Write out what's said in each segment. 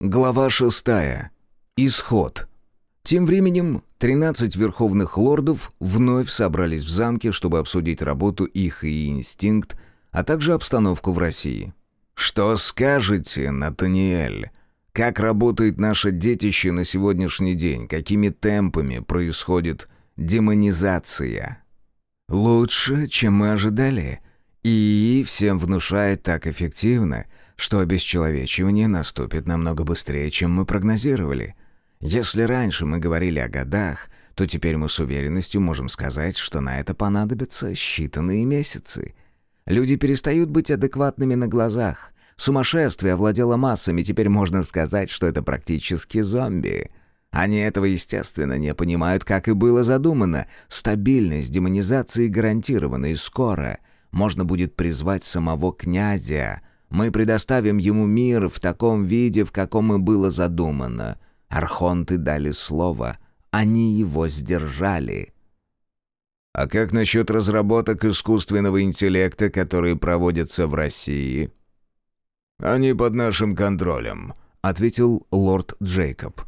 Глава шестая. Исход. Тем временем 13 верховных лордов вновь собрались в замке, чтобы обсудить работу их и инстинкт, а также обстановку в России. «Что скажете, Натаниэль? Как работает наше детище на сегодняшний день? Какими темпами происходит демонизация?» «Лучше, чем мы ожидали. И всем внушает так эффективно, что обесчеловечивание наступит намного быстрее, чем мы прогнозировали. Если раньше мы говорили о годах, то теперь мы с уверенностью можем сказать, что на это понадобятся считанные месяцы. Люди перестают быть адекватными на глазах. Сумасшествие овладело массами, теперь можно сказать, что это практически зомби. Они этого, естественно, не понимают, как и было задумано. Стабильность демонизации гарантирована, и скоро можно будет призвать самого князя — мы предоставим ему мир в таком виде, в каком и было задумано. Архонты дали слово, они его сдержали. А как насчет разработок искусственного интеллекта, которые проводятся в России? Они под нашим контролем, ответил лорд Джейкоб.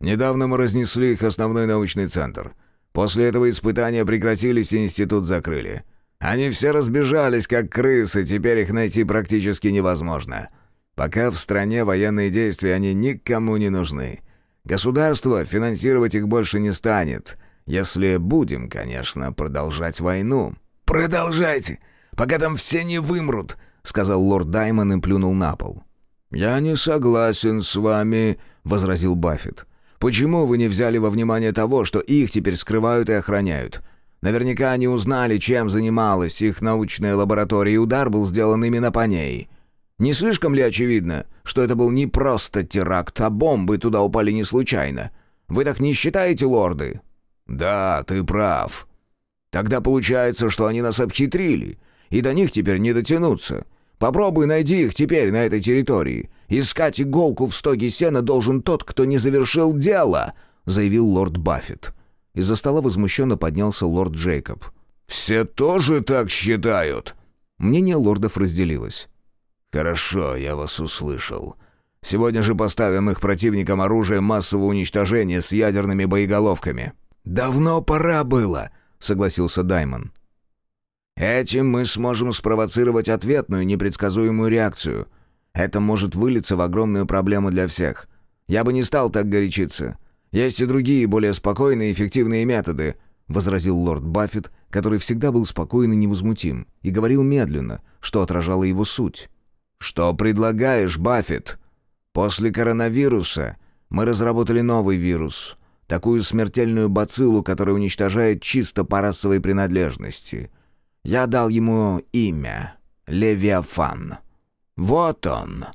Недавно мы разнесли их основной научный центр. После этого испытания прекратились и институт закрыли. Они все разбежались, как крысы, теперь их найти практически невозможно. Пока в стране военные действия, они никому не нужны. Государство финансировать их больше не станет, если будем, конечно, продолжать войну». «Продолжайте, пока там все не вымрут», — сказал лорд Даймон и плюнул на пол. «Я не согласен с вами», — возразил Баффет. «Почему вы не взяли во внимание того, что их теперь скрывают и охраняют? Наверняка они узнали, чем занималась их научная лаборатория, и удар был сделан именно по ней. Не слишком ли очевидно, что это был не просто теракт, а бомбы туда упали не случайно? Вы так не считаете, лорды? Да, ты прав. Тогда получается, что они нас обхитрили, и до них теперь не дотянуться. Попробуй найди их теперь на этой территории. Искать иголку в стоге сена должен тот, кто не завершил дело, заявил лорд Баффет. Из-за стола возмущенно поднялся лорд Джейкоб. «Все тоже так считают?» Мнение лордов разделилось. «Хорошо, я вас услышал. Сегодня же поставим их противникам оружие массового уничтожения с ядерными боеголовками». «Давно пора было», — согласился Даймон. «Этим мы сможем спровоцировать ответную непредсказуемую реакцию. Это может вылиться в огромную проблему для всех. Я бы не стал так горячиться. «Есть и другие, более спокойные и эффективные методы», — возразил лорд Баффет, который всегда был спокоен и невозмутим, и говорил медленно, что отражало его суть. «Что предлагаешь, Баффет? После коронавируса мы разработали новый вирус, такую смертельную бациллу, которая уничтожает чисто по расовой принадлежности. Я дал ему имя — Левиафан. Вот он!»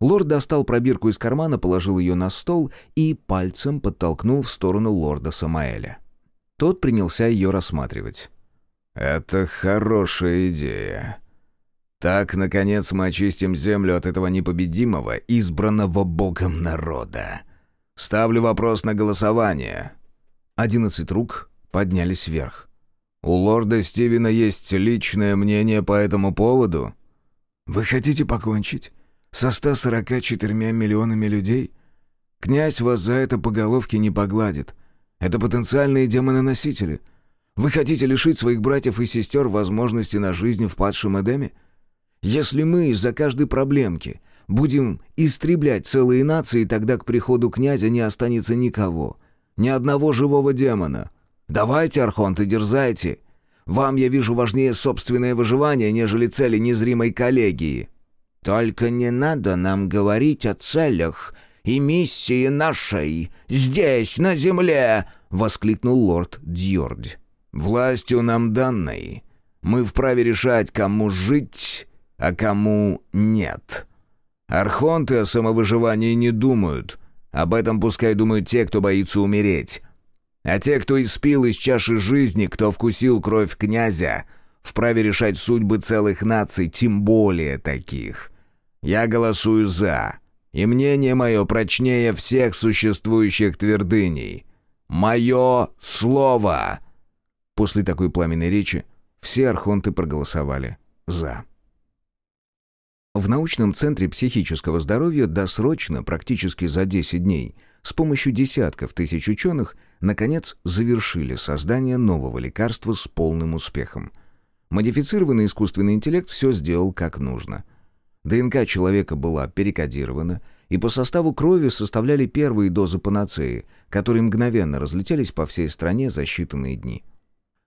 Лорд достал пробирку из кармана, положил ее на стол и пальцем подтолкнул в сторону лорда Самаэля. Тот принялся ее рассматривать. «Это хорошая идея. Так, наконец, мы очистим землю от этого непобедимого, избранного Богом народа. Ставлю вопрос на голосование». Одиннадцать рук поднялись вверх. «У лорда Стивена есть личное мнение по этому поводу?» «Вы хотите покончить со 144 миллионами людей? Князь вас за это по головке не погладит. Это потенциальные демононосители. Вы хотите лишить своих братьев и сестер возможности на жизнь в падшем Эдеме? Если мы из-за каждой проблемки будем истреблять целые нации, тогда к приходу князя не останется никого. Ни одного живого демона. Давайте, Архонты, дерзайте. Вам, я вижу, важнее собственное выживание, нежели цели незримой коллегии». «Только не надо нам говорить о целях и миссии нашей здесь, на земле!» — воскликнул лорд Дьордь. «Властью нам данной. Мы вправе решать, кому жить, а кому нет. Архонты о самовыживании не думают. Об этом пускай думают те, кто боится умереть. А те, кто испил из чаши жизни, кто вкусил кровь князя, вправе решать судьбы целых наций, тем более таких. Я голосую «за», и мнение мое прочнее всех существующих твердыней. Мое слово!» После такой пламенной речи все архонты проголосовали «за». В научном центре психического здоровья досрочно, практически за 10 дней, с помощью десятков тысяч ученых, наконец завершили создание нового лекарства с полным успехом. Модифицированный искусственный интеллект все сделал как нужно. ДНК человека была перекодирована, и по составу крови составляли первые дозы панацеи, которые мгновенно разлетелись по всей стране за считанные дни.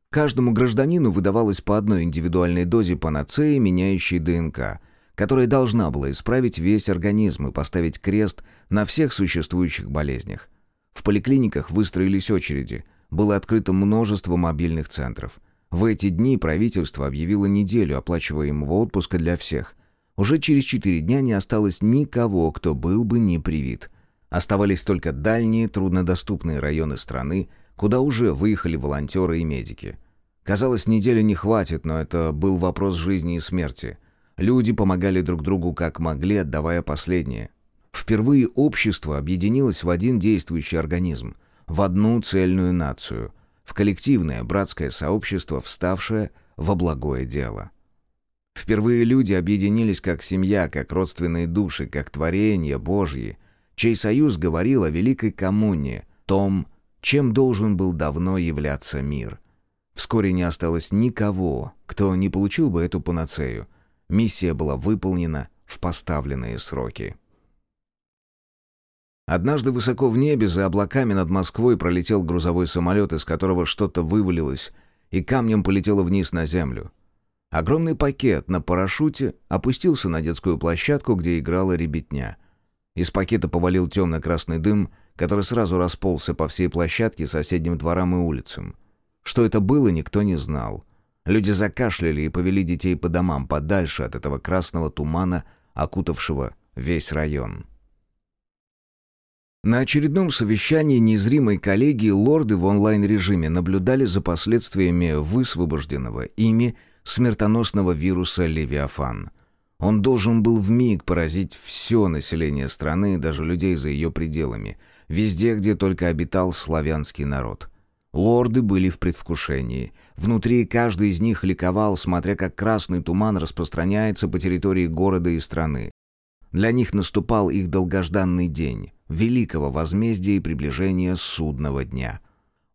Каждому гражданину выдавалось по одной индивидуальной дозе панацеи, меняющей ДНК, которая должна была исправить весь организм и поставить крест на всех существующих болезнях. В поликлиниках выстроились очереди, было открыто множество мобильных центров. В эти дни правительство объявило неделю оплачиваемого отпуска для всех – уже через четыре дня не осталось никого, кто был бы не привит. Оставались только дальние, труднодоступные районы страны, куда уже выехали волонтеры и медики. Казалось, недели не хватит, но это был вопрос жизни и смерти. Люди помогали друг другу как могли, отдавая последнее. Впервые общество объединилось в один действующий организм, в одну цельную нацию, в коллективное братское сообщество, вставшее во благое дело. Впервые люди объединились как семья, как родственные души, как творения Божьи, чей союз говорил о великой коммуне, том, чем должен был давно являться мир. Вскоре не осталось никого, кто не получил бы эту панацею. Миссия была выполнена в поставленные сроки. Однажды высоко в небе за облаками над Москвой пролетел грузовой самолет, из которого что-то вывалилось, и камнем полетело вниз на землю. Огромный пакет на парашюте опустился на детскую площадку, где играла ребятня. Из пакета повалил темно-красный дым, который сразу расползся по всей площадке, соседним дворам и улицам. Что это было, никто не знал. Люди закашляли и повели детей по домам, подальше от этого красного тумана, окутавшего весь район. На очередном совещании незримой коллегии лорды в онлайн-режиме наблюдали за последствиями высвобожденного ими смертоносного вируса «Левиафан». Он должен был в миг поразить все население страны, даже людей за ее пределами, везде, где только обитал славянский народ. Лорды были в предвкушении. Внутри каждый из них ликовал, смотря как красный туман распространяется по территории города и страны. Для них наступал их долгожданный день, великого возмездия и приближения судного дня.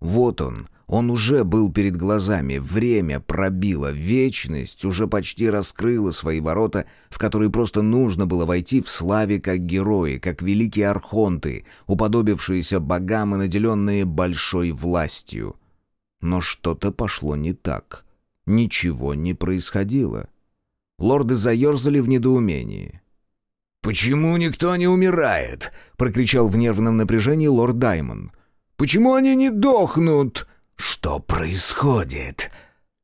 Вот он — он уже был перед глазами, время пробило, вечность уже почти раскрыла свои ворота, в которые просто нужно было войти в славе как герои, как великие архонты, уподобившиеся богам и наделенные большой властью. Но что-то пошло не так. Ничего не происходило. Лорды заерзали в недоумении. «Почему никто не умирает?» — прокричал в нервном напряжении лорд Даймон. «Почему они не дохнут?» «Что происходит?»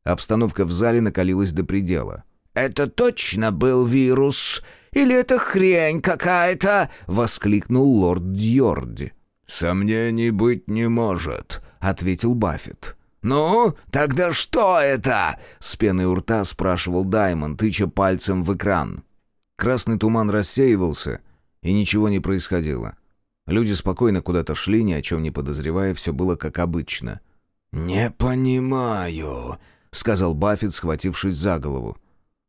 Обстановка в зале накалилась до предела. «Это точно был вирус? Или это хрень какая-то?» — воскликнул лорд Дьорди. «Сомнений быть не может», — ответил Баффет. «Ну, тогда что это?» — с пеной у рта спрашивал Даймонд, тыча пальцем в экран. Красный туман рассеивался, и ничего не происходило. Люди спокойно куда-то шли, ни о чем не подозревая, все было как обычно — «Не понимаю», — сказал Баффет, схватившись за голову.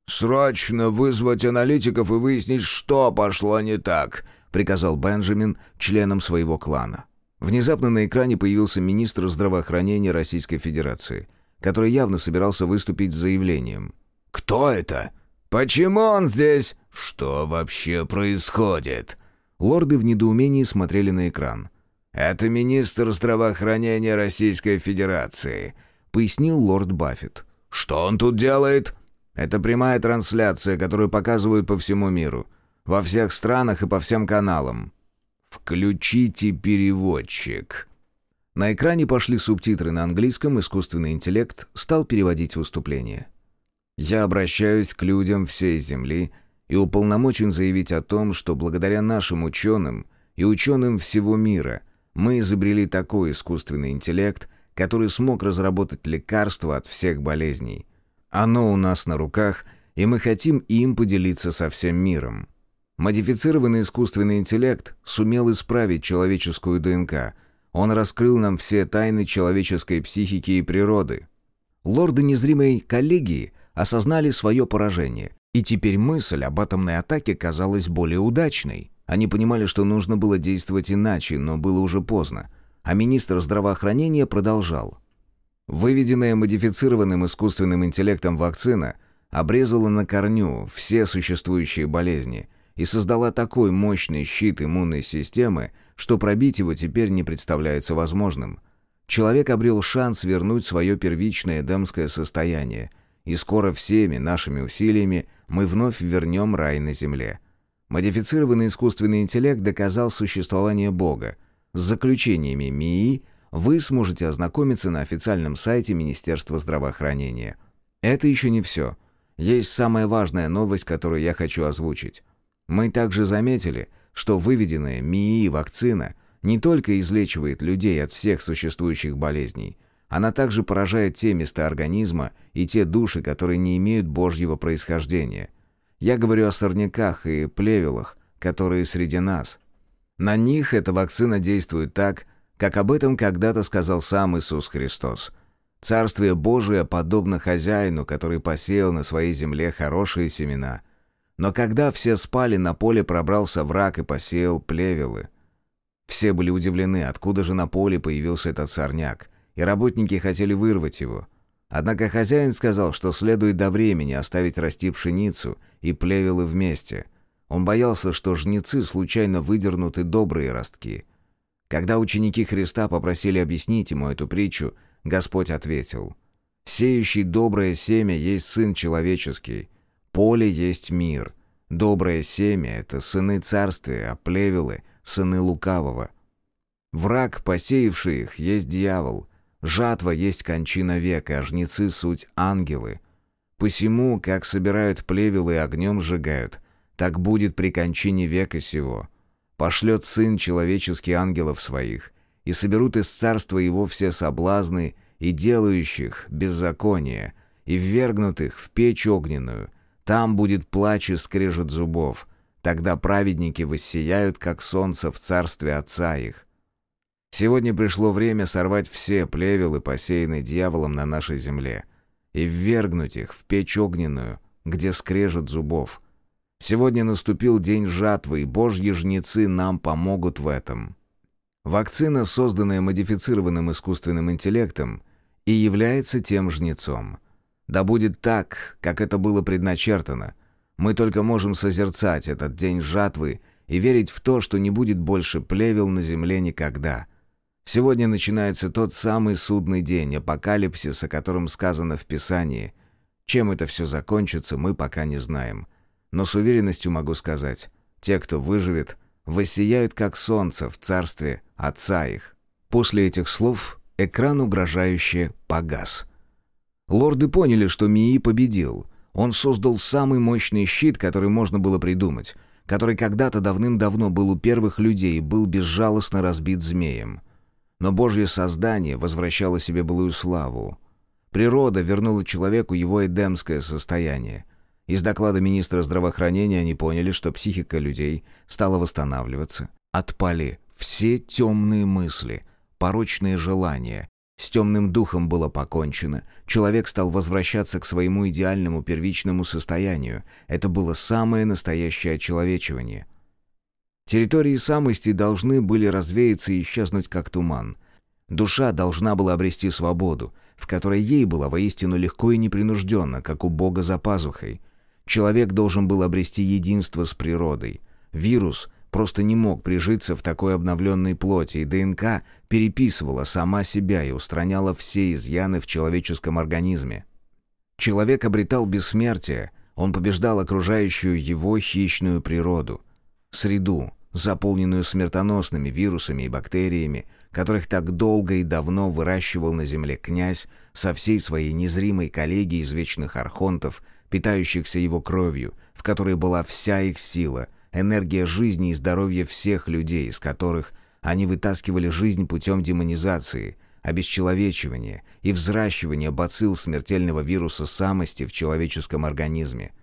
«Срочно вызвать аналитиков и выяснить, что пошло не так», — приказал Бенджамин членам своего клана. Внезапно на экране появился министр здравоохранения Российской Федерации, который явно собирался выступить с заявлением. «Кто это? Почему он здесь? Что вообще происходит?» Лорды в недоумении смотрели на экран. «Это министр здравоохранения Российской Федерации», — пояснил лорд Баффет. «Что он тут делает?» «Это прямая трансляция, которую показывают по всему миру. Во всех странах и по всем каналам». «Включите переводчик». На экране пошли субтитры на английском, искусственный интеллект стал переводить выступление. «Я обращаюсь к людям всей Земли и уполномочен заявить о том, что благодаря нашим ученым и ученым всего мира – мы изобрели такой искусственный интеллект, который смог разработать лекарство от всех болезней. Оно у нас на руках, и мы хотим им поделиться со всем миром. Модифицированный искусственный интеллект сумел исправить человеческую ДНК. Он раскрыл нам все тайны человеческой психики и природы. Лорды незримой коллегии осознали свое поражение И теперь мысль об атомной атаке казалась более удачной. Они понимали, что нужно было действовать иначе, но было уже поздно. А министр здравоохранения продолжал. Выведенная модифицированным искусственным интеллектом вакцина обрезала на корню все существующие болезни и создала такой мощный щит иммунной системы, что пробить его теперь не представляется возможным. Человек обрел шанс вернуть свое первичное эдемское состояние, и скоро всеми нашими усилиями мы вновь вернем рай на земле. Модифицированный искусственный интеллект доказал существование Бога. С заключениями МИИ вы сможете ознакомиться на официальном сайте Министерства здравоохранения. Это еще не все. Есть самая важная новость, которую я хочу озвучить. Мы также заметили, что выведенная МИИ вакцина не только излечивает людей от всех существующих болезней, она также поражает те места организма и те души, которые не имеют божьего происхождения. Я говорю о сорняках и плевелах, которые среди нас. На них эта вакцина действует так, как об этом когда-то сказал сам Иисус Христос. Царствие Божие подобно хозяину, который посеял на своей земле хорошие семена. Но когда все спали, на поле пробрался враг и посеял плевелы. Все были удивлены, откуда же на поле появился этот сорняк, и работники хотели вырвать его. Однако хозяин сказал, что следует до времени оставить расти пшеницу и плевелы вместе. Он боялся, что жнецы случайно выдернут и добрые ростки – когда ученики Христа попросили объяснить ему эту притчу, Господь ответил, «Сеющий доброе семя есть Сын Человеческий, поле есть мир. Доброе семя — это сыны царствия, а плевелы — сыны лукавого. Враг, посеявший их, есть дьявол, жатва есть кончина века, а жнецы — суть ангелы. Посему, как собирают плевелы и огнем сжигают, так будет при кончине века сего» пошлет Сын человеческий ангелов своих, и соберут из царства его все соблазны и делающих беззаконие, и ввергнутых в печь огненную. Там будет плач и скрежет зубов. Тогда праведники воссияют, как солнце в царстве Отца их. Сегодня пришло время сорвать все плевелы, посеянные дьяволом на нашей земле, и ввергнуть их в печь огненную, где скрежет зубов — Сегодня наступил день жатвы, и божьи жнецы нам помогут в этом. Вакцина, созданная модифицированным искусственным интеллектом, и является тем жнецом. Да будет так, как это было предначертано. Мы только можем созерцать этот день жатвы и верить в то, что не будет больше плевел на земле никогда. Сегодня начинается тот самый судный день, апокалипсис, о котором сказано в Писании. Чем это все закончится, мы пока не знаем. Но с уверенностью могу сказать, те, кто выживет, воссияют как солнце в царстве отца их. После этих слов экран угрожающе погас. Лорды поняли, что Мии победил. Он создал самый мощный щит, который можно было придумать, который когда-то давным-давно был у первых людей и был безжалостно разбит змеем. Но Божье создание возвращало себе былую славу. Природа вернула человеку его эдемское состояние — из доклада министра здравоохранения они поняли, что психика людей стала восстанавливаться. Отпали все темные мысли, порочные желания. С темным духом было покончено. Человек стал возвращаться к своему идеальному первичному состоянию. Это было самое настоящее очеловечивание. Территории самости должны были развеяться и исчезнуть как туман. Душа должна была обрести свободу, в которой ей было воистину легко и непринужденно, как у Бога за пазухой — Человек должен был обрести единство с природой. Вирус просто не мог прижиться в такой обновленной плоти, и ДНК переписывала сама себя и устраняла все изъяны в человеческом организме. Человек обретал бессмертие, он побеждал окружающую его хищную природу, среду, заполненную смертоносными вирусами и бактериями, которых так долго и давно выращивал на земле князь со всей своей незримой коллегией из вечных архонтов – питающихся его кровью, в которой была вся их сила, энергия жизни и здоровья всех людей, из которых они вытаскивали жизнь путем демонизации, обесчеловечивания и взращивания бацилл смертельного вируса самости в человеческом организме.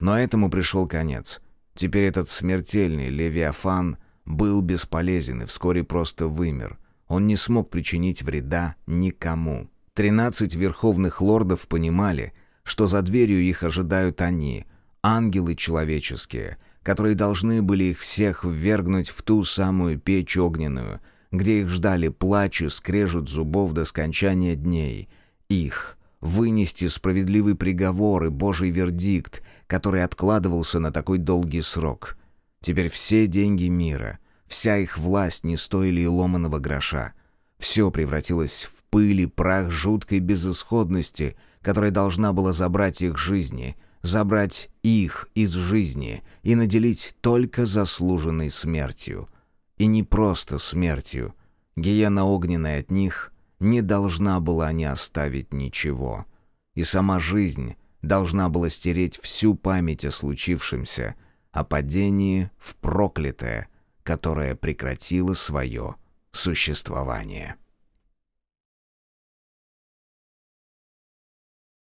Но этому пришел конец. Теперь этот смертельный левиафан был бесполезен и вскоре просто вымер. Он не смог причинить вреда никому. Тринадцать верховных лордов понимали, что за дверью их ожидают они, ангелы человеческие, которые должны были их всех ввергнуть в ту самую печь огненную, где их ждали плач и скрежет зубов до скончания дней. Их — вынести справедливый приговор и Божий вердикт, который откладывался на такой долгий срок. Теперь все деньги мира, вся их власть не стоили и ломаного гроша. Все превратилось в пыль и прах жуткой безысходности, которая должна была забрать их жизни, забрать их из жизни и наделить только заслуженной смертью. И не просто смертью. Гиена огненная от них не должна была не оставить ничего. И сама жизнь должна была стереть всю память о случившемся, о падении в проклятое, которое прекратило свое существование.